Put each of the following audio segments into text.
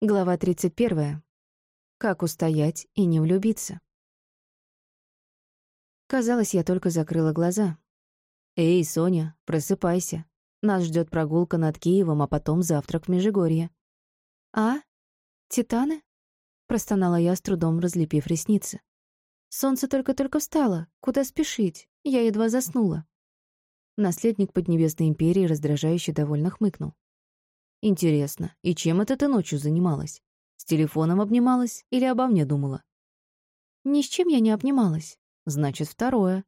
Глава 31. Как устоять и не влюбиться. Казалось, я только закрыла глаза. «Эй, Соня, просыпайся. Нас ждет прогулка над Киевом, а потом завтрак в Межигорье». «А? Титаны?» — простонала я, с трудом разлепив ресницы. «Солнце только-только встало. Куда спешить? Я едва заснула». Наследник Поднебесной империи раздражающе довольно хмыкнул. Интересно, и чем это ты ночью занималась? С телефоном обнималась или обо мне думала? Ни с чем я не обнималась. Значит, второе.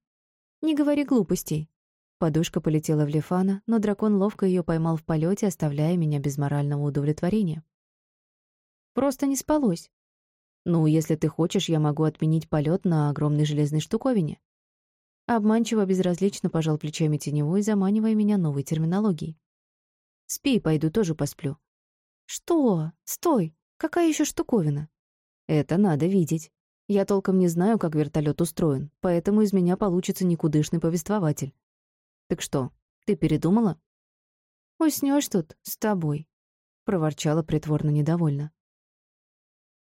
Не говори глупостей. Подушка полетела в Лефана, но дракон ловко ее поймал в полете, оставляя меня без морального удовлетворения. Просто не спалось. Ну, если ты хочешь, я могу отменить полет на огромной железной штуковине. Обманчиво безразлично пожал плечами теневой, заманивая меня новой терминологией. Спи, пойду тоже посплю». «Что? Стой! Какая еще штуковина?» «Это надо видеть. Я толком не знаю, как вертолет устроен, поэтому из меня получится никудышный повествователь. Так что, ты передумала?» «Уснешь тут с тобой», — проворчала притворно недовольно.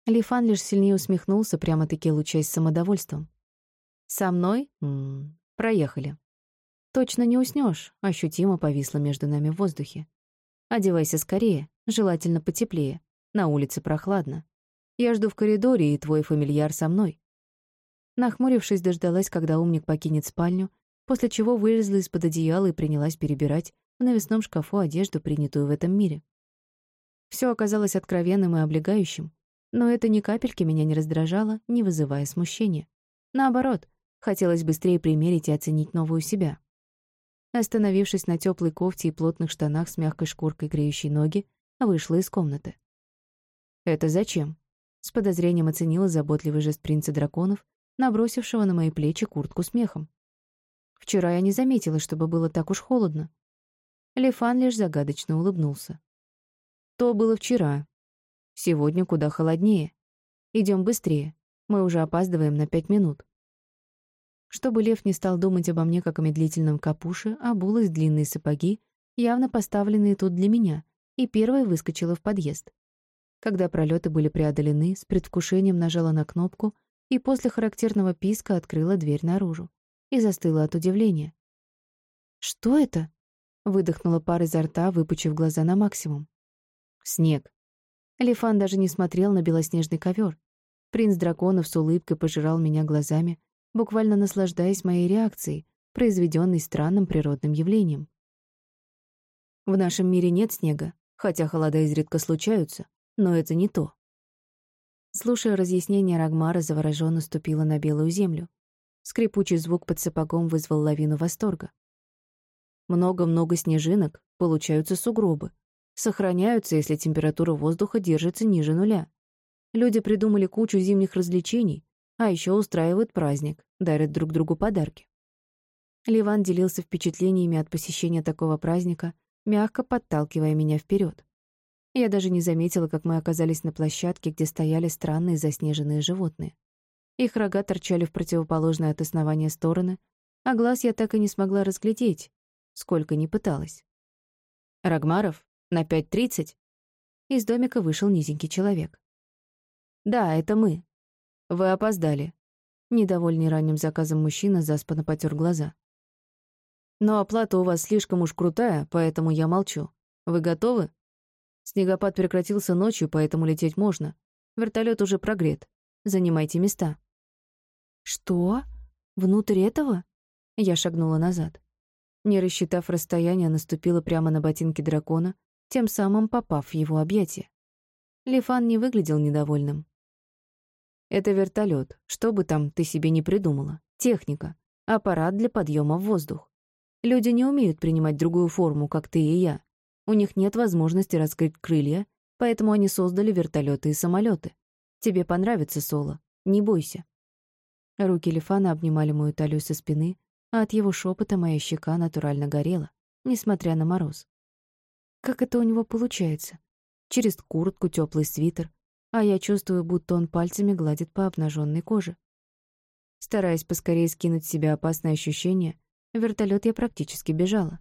Лифан лишь сильнее усмехнулся, прямо-таки лучаясь самодовольством. «Со мной? М -м, проехали». «Точно не уснешь», — ощутимо повисло между нами в воздухе. Одевайся скорее, желательно потеплее. На улице прохладно. Я жду в коридоре, и твой фамильяр со мной». Нахмурившись, дождалась, когда умник покинет спальню, после чего вылезла из-под одеяла и принялась перебирать в навесном шкафу одежду, принятую в этом мире. Все оказалось откровенным и облегающим, но это ни капельки меня не раздражало, не вызывая смущения. Наоборот, хотелось быстрее примерить и оценить новую себя. Остановившись на теплой кофте и плотных штанах с мягкой шкуркой, греющей ноги, вышла из комнаты. «Это зачем?» — с подозрением оценила заботливый жест принца драконов, набросившего на мои плечи куртку с мехом. «Вчера я не заметила, чтобы было так уж холодно». Лефан лишь загадочно улыбнулся. «То было вчера. Сегодня куда холоднее. Идем быстрее. Мы уже опаздываем на пять минут». Чтобы лев не стал думать обо мне как о медлительном капуше, обулась длинные сапоги, явно поставленные тут для меня, и первая выскочила в подъезд. Когда пролеты были преодолены, с предвкушением нажала на кнопку и после характерного писка открыла дверь наружу. И застыла от удивления. «Что это?» — выдохнула пар изо рта, выпучив глаза на максимум. «Снег». Лифан даже не смотрел на белоснежный ковер. Принц драконов с улыбкой пожирал меня глазами, буквально наслаждаясь моей реакцией, произведенной странным природным явлением. В нашем мире нет снега, хотя холода изредка случаются, но это не то. Слушая разъяснение Рагмара, завороженно ступила на белую землю. Скрипучий звук под сапогом вызвал лавину восторга. Много-много снежинок, получаются сугробы. Сохраняются, если температура воздуха держится ниже нуля. Люди придумали кучу зимних развлечений, а еще устраивают праздник, дарят друг другу подарки. Ливан делился впечатлениями от посещения такого праздника, мягко подталкивая меня вперед. Я даже не заметила, как мы оказались на площадке, где стояли странные заснеженные животные. Их рога торчали в противоположные от основания стороны, а глаз я так и не смогла разглядеть, сколько ни пыталась. «Рагмаров? На пять тридцать?» Из домика вышел низенький человек. «Да, это мы», «Вы опоздали». Недовольный ранним заказом мужчина заспанно потер глаза. «Но оплата у вас слишком уж крутая, поэтому я молчу. Вы готовы?» Снегопад прекратился ночью, поэтому лететь можно. Вертолет уже прогрет. Занимайте места. «Что? Внутрь этого?» Я шагнула назад. Не рассчитав расстояние, наступила прямо на ботинки дракона, тем самым попав в его объятия. Лифан не выглядел недовольным. Это вертолет, что бы там ты себе не придумала. Техника. Аппарат для подъема в воздух. Люди не умеют принимать другую форму, как ты и я. У них нет возможности раскрыть крылья, поэтому они создали вертолеты и самолеты. Тебе понравится соло. Не бойся. Руки Лифана обнимали мою талию со спины, а от его шепота моя щека натурально горела, несмотря на мороз. Как это у него получается? Через куртку, теплый свитер, а я чувствую, будто он пальцами гладит по обнаженной коже. Стараясь поскорее скинуть с себя опасное ощущение, вертолет я практически бежала.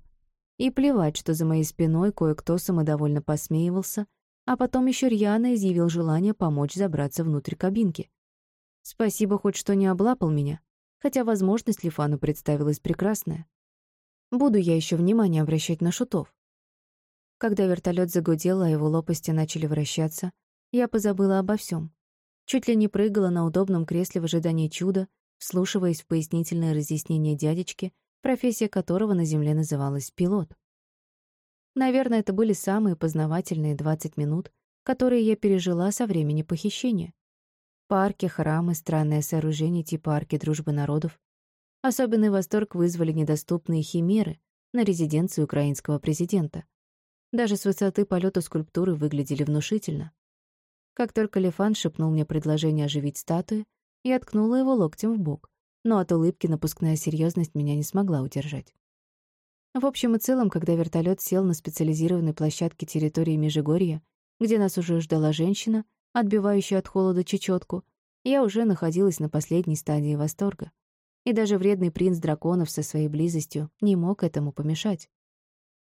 И плевать, что за моей спиной кое-кто самодовольно посмеивался, а потом еще рьяно изъявил желание помочь забраться внутрь кабинки. Спасибо хоть что не облапал меня, хотя возможность Лифану представилась прекрасная. Буду я еще внимание обращать на шутов. Когда вертолет загудел, а его лопасти начали вращаться, я позабыла обо всем. Чуть ли не прыгала на удобном кресле в ожидании чуда, вслушиваясь в пояснительные разъяснения дядечки, профессия которого на Земле называлась пилот. Наверное, это были самые познавательные 20 минут, которые я пережила со времени похищения. Парки, храмы, странное сооружение типа арки дружбы народов. Особенный восторг вызвали недоступные химеры на резиденции украинского президента. Даже с высоты полета скульптуры выглядели внушительно. Как только Лефан шепнул мне предложение оживить статуи, я ткнула его локтем в бок, но от улыбки напускная серьезность меня не смогла удержать. В общем и целом, когда вертолет сел на специализированной площадке территории Межигорья, где нас уже ждала женщина, отбивающая от холода чечетку, я уже находилась на последней стадии восторга. И даже вредный принц драконов со своей близостью не мог этому помешать.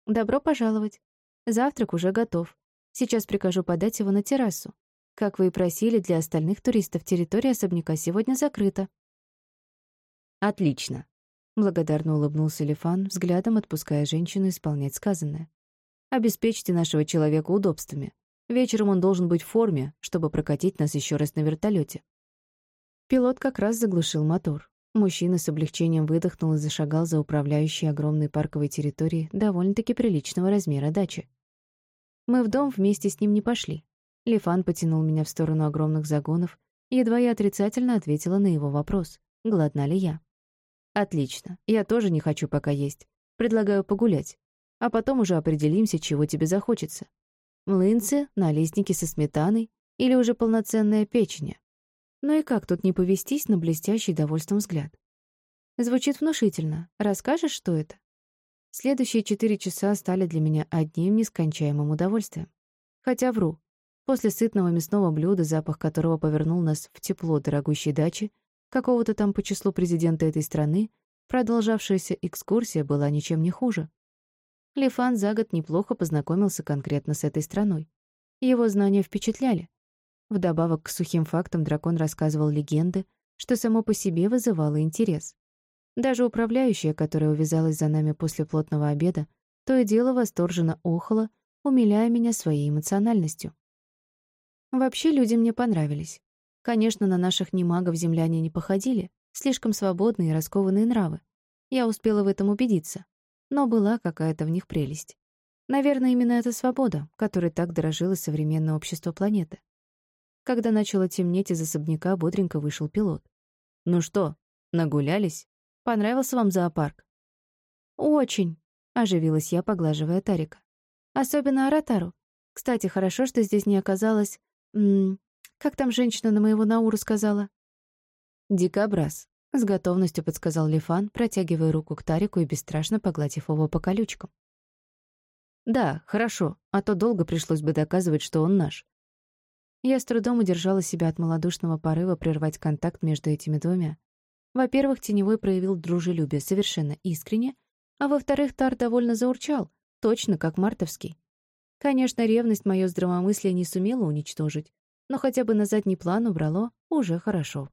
«Добро пожаловать. Завтрак уже готов. Сейчас прикажу подать его на террасу. Как вы и просили, для остальных туристов территория особняка сегодня закрыта». «Отлично», Благодарно улыбнулся Лифан, взглядом отпуская женщину исполнять сказанное. «Обеспечьте нашего человека удобствами. Вечером он должен быть в форме, чтобы прокатить нас еще раз на вертолете. Пилот как раз заглушил мотор. Мужчина с облегчением выдохнул и зашагал за управляющей огромной парковой территорией довольно-таки приличного размера дачи. Мы в дом вместе с ним не пошли. Лифан потянул меня в сторону огромных загонов, едва я отрицательно ответила на его вопрос, голодна ли я. Отлично. Я тоже не хочу пока есть. Предлагаю погулять. А потом уже определимся, чего тебе захочется. Млынцы, налистники со сметаной или уже полноценная печень. Ну и как тут не повестись на блестящий довольством взгляд? Звучит внушительно. Расскажешь, что это? Следующие четыре часа стали для меня одним нескончаемым удовольствием. Хотя вру. После сытного мясного блюда, запах которого повернул нас в тепло дорогущей дачи, какого-то там по числу президента этой страны, продолжавшаяся экскурсия была ничем не хуже. Лифан за год неплохо познакомился конкретно с этой страной. Его знания впечатляли. Вдобавок к сухим фактам дракон рассказывал легенды, что само по себе вызывало интерес. Даже управляющая, которая увязалась за нами после плотного обеда, то и дело восторженно охала, умиляя меня своей эмоциональностью. Вообще люди мне понравились. Конечно, на наших немагов земляне не походили, слишком свободные и раскованные нравы. Я успела в этом убедиться. Но была какая-то в них прелесть. Наверное, именно эта свобода, которой так дорожило современное общество планеты. Когда начало темнеть из особняка, бодренько вышел пилот. «Ну что, нагулялись? Понравился вам зоопарк?» «Очень», — оживилась я, поглаживая Тарика. «Особенно Аратару. Кстати, хорошо, что здесь не оказалось... М как там женщина на моего Науру сказала? «Дикобраз», — с готовностью подсказал Лифан, протягивая руку к Тарику и бесстрашно погладив его по колючкам. «Да, хорошо, а то долго пришлось бы доказывать, что он наш». Я с трудом удержала себя от малодушного порыва прервать контакт между этими двумя. Во-первых, Теневой проявил дружелюбие совершенно искренне, а во-вторых, Тар довольно заурчал, точно как Мартовский. Конечно, ревность мое здравомыслие не сумела уничтожить, но хотя бы на задний план убрало уже хорошо.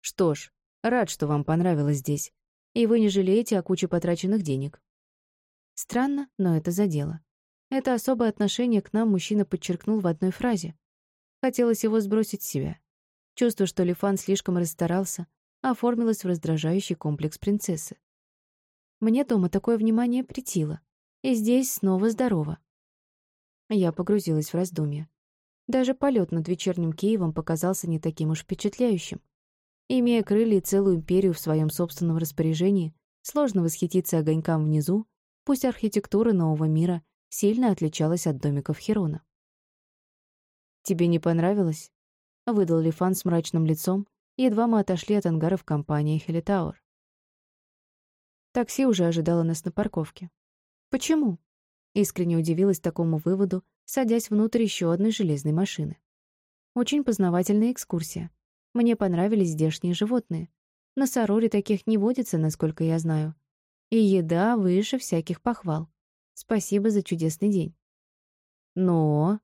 Что ж, рад, что вам понравилось здесь, и вы не жалеете о куче потраченных денег. Странно, но это задело. Это особое отношение к нам мужчина подчеркнул в одной фразе. Хотелось его сбросить с себя. Чувство, что Лифан слишком расстарался, оформилось в раздражающий комплекс принцессы. Мне дома такое внимание притило, и здесь снова здорово. Я погрузилась в раздумья. Даже полет над вечерним Киевом показался не таким уж впечатляющим. Имея крылья и целую империю в своем собственном распоряжении, сложно восхититься огонькам внизу, пусть архитектура нового мира сильно отличалась от домиков Херона. «Тебе не понравилось?» — выдал Лифан с мрачным лицом, едва мы отошли от ангаров компании Хелитауэр. Такси уже ожидало нас на парковке. «Почему?» — искренне удивилась такому выводу, садясь внутрь еще одной железной машины. Очень познавательная экскурсия. Мне понравились здешние животные. На Сароре таких не водится, насколько я знаю. И еда выше всяких похвал. Спасибо за чудесный день. Но...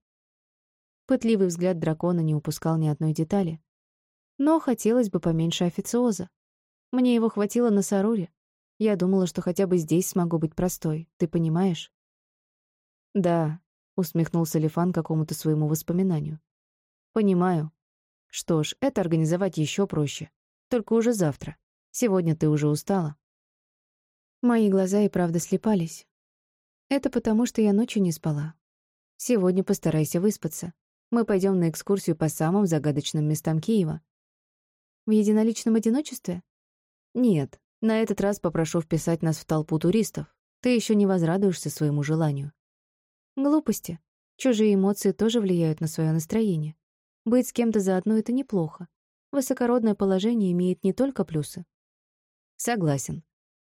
Пытливый взгляд дракона не упускал ни одной детали. Но хотелось бы поменьше официоза. Мне его хватило на Саруре. Я думала, что хотя бы здесь смогу быть простой, ты понимаешь? Да, усмехнулся Лифан какому-то своему воспоминанию. Понимаю. Что ж, это организовать еще проще. Только уже завтра. Сегодня ты уже устала. Мои глаза и правда слепались. Это потому, что я ночью не спала. Сегодня постарайся выспаться. Мы пойдем на экскурсию по самым загадочным местам Киева. В единоличном одиночестве? Нет, на этот раз попрошу вписать нас в толпу туристов. Ты еще не возрадуешься своему желанию. Глупости. Чужие эмоции тоже влияют на свое настроение. Быть с кем-то заодно — это неплохо. Высокородное положение имеет не только плюсы. Согласен.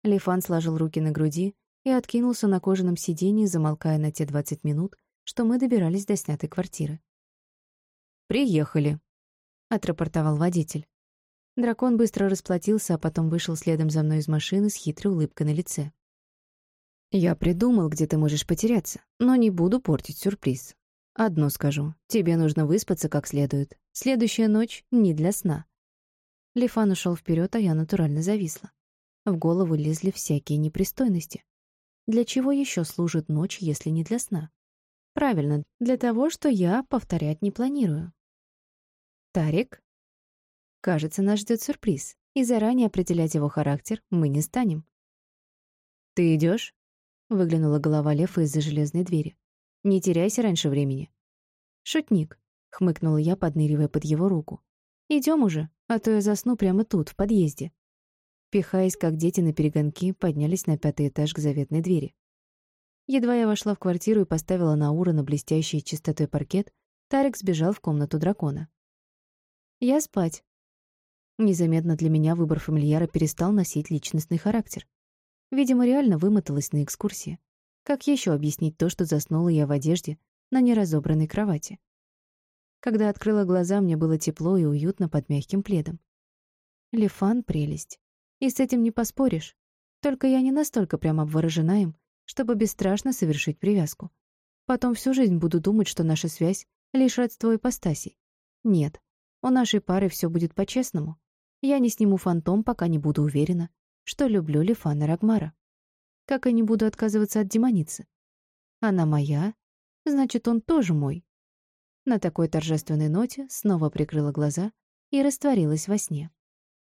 Лифан сложил руки на груди и откинулся на кожаном сиденье, замолкая на те 20 минут, что мы добирались до снятой квартиры. «Приехали», — отрапортовал водитель. Дракон быстро расплатился, а потом вышел следом за мной из машины с хитрой улыбкой на лице. «Я придумал, где ты можешь потеряться, но не буду портить сюрприз. Одно скажу, тебе нужно выспаться как следует. Следующая ночь не для сна». Лифан ушел вперед, а я натурально зависла. В голову лезли всякие непристойности. Для чего еще служит ночь, если не для сна? Правильно, для того, что я повторять не планирую. Тарик? Кажется, нас ждет сюрприз, и заранее определять его характер мы не станем. «Ты идешь? Выглянула голова Лефа из-за железной двери. «Не теряйся раньше времени». «Шутник», — хмыкнула я, подныривая под его руку. Идем уже, а то я засну прямо тут, в подъезде». Пихаясь, как дети на перегонки, поднялись на пятый этаж к заветной двери. Едва я вошла в квартиру и поставила на ура на блестящий чистотой паркет, Тарик сбежал в комнату дракона. «Я спать». Незаметно для меня выбор фамильяра перестал носить личностный характер. Видимо, реально вымоталась на экскурсии. Как еще объяснить то, что заснула я в одежде на неразобранной кровати? Когда открыла глаза, мне было тепло и уютно под мягким пледом. Лефан — прелесть. И с этим не поспоришь. Только я не настолько прямо обворожена им, чтобы бесстрашно совершить привязку. Потом всю жизнь буду думать, что наша связь — лишь родство ипостасей. Нет, у нашей пары все будет по-честному. Я не сниму фантом, пока не буду уверена, что люблю Лифана Рагмара. Как и не буду отказываться от демоницы. Она моя, значит, он тоже мой. На такой торжественной ноте снова прикрыла глаза и растворилась во сне.